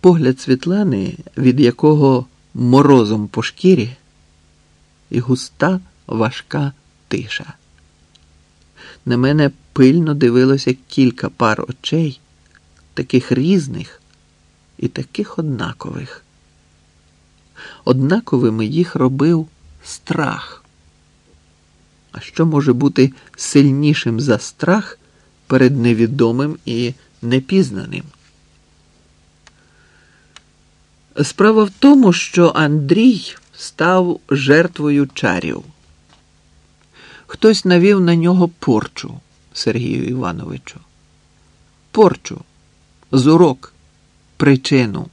Погляд Світлани, від якого морозом по шкірі, і густа важка тиша. На мене пильно дивилося кілька пар очей, таких різних і таких однакових. Однаковими їх робив страх. А що може бути сильнішим за страх перед невідомим і непізнаним? Справа в тому, що Андрій став жертвою чарів. Хтось навів на нього порчу Сергію Івановичу. Порчу, зурок, причину.